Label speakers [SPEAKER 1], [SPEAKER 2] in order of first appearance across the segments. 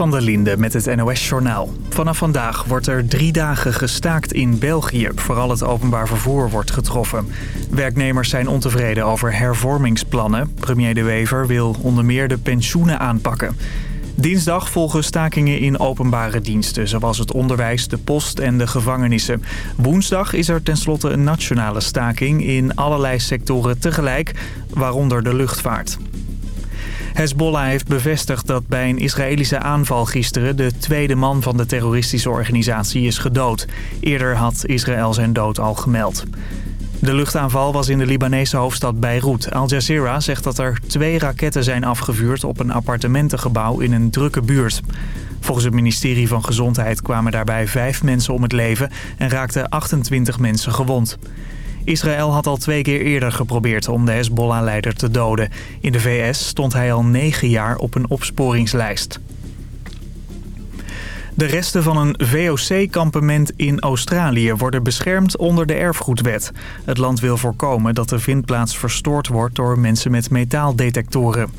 [SPEAKER 1] Van der Linde met het NOS-journaal. Vanaf vandaag wordt er drie dagen gestaakt in België. Vooral het openbaar vervoer wordt getroffen. Werknemers zijn ontevreden over hervormingsplannen. Premier De Wever wil onder meer de pensioenen aanpakken. Dinsdag volgen stakingen in openbare diensten... zoals het onderwijs, de post en de gevangenissen. Woensdag is er tenslotte een nationale staking... in allerlei sectoren tegelijk, waaronder de luchtvaart. Hezbollah heeft bevestigd dat bij een Israëlische aanval gisteren... de tweede man van de terroristische organisatie is gedood. Eerder had Israël zijn dood al gemeld. De luchtaanval was in de Libanese hoofdstad Beirut. Al Jazeera zegt dat er twee raketten zijn afgevuurd op een appartementengebouw in een drukke buurt. Volgens het ministerie van Gezondheid kwamen daarbij vijf mensen om het leven en raakten 28 mensen gewond. Israël had al twee keer eerder geprobeerd om de Hezbollah-leider te doden. In de VS stond hij al negen jaar op een opsporingslijst. De resten van een VOC-kampement in Australië worden beschermd onder de erfgoedwet. Het land wil voorkomen dat de vindplaats verstoord wordt door mensen met metaaldetectoren.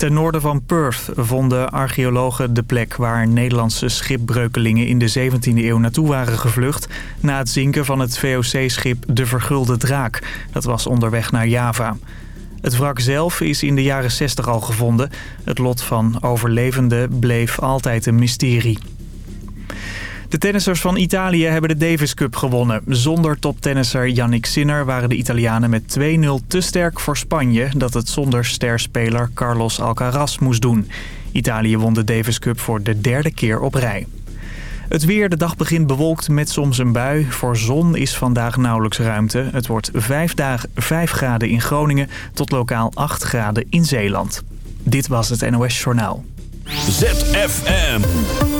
[SPEAKER 1] Ten noorden van Perth vonden archeologen de plek waar Nederlandse schipbreukelingen in de 17e eeuw naartoe waren gevlucht... na het zinken van het VOC-schip De Vergulde Draak. Dat was onderweg naar Java. Het wrak zelf is in de jaren 60 al gevonden. Het lot van overlevenden bleef altijd een mysterie. De tennissers van Italië hebben de Davis Cup gewonnen. Zonder toptennisser Yannick Sinner waren de Italianen met 2-0 te sterk voor Spanje... dat het zonder sterspeler Carlos Alcaraz moest doen. Italië won de Davis Cup voor de derde keer op rij. Het weer, de dag begint bewolkt met soms een bui. Voor zon is vandaag nauwelijks ruimte. Het wordt 5, dagen, 5 graden in Groningen tot lokaal 8 graden in Zeeland. Dit was het NOS Journaal.
[SPEAKER 2] ZFM.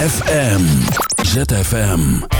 [SPEAKER 3] ZFM. ZFM.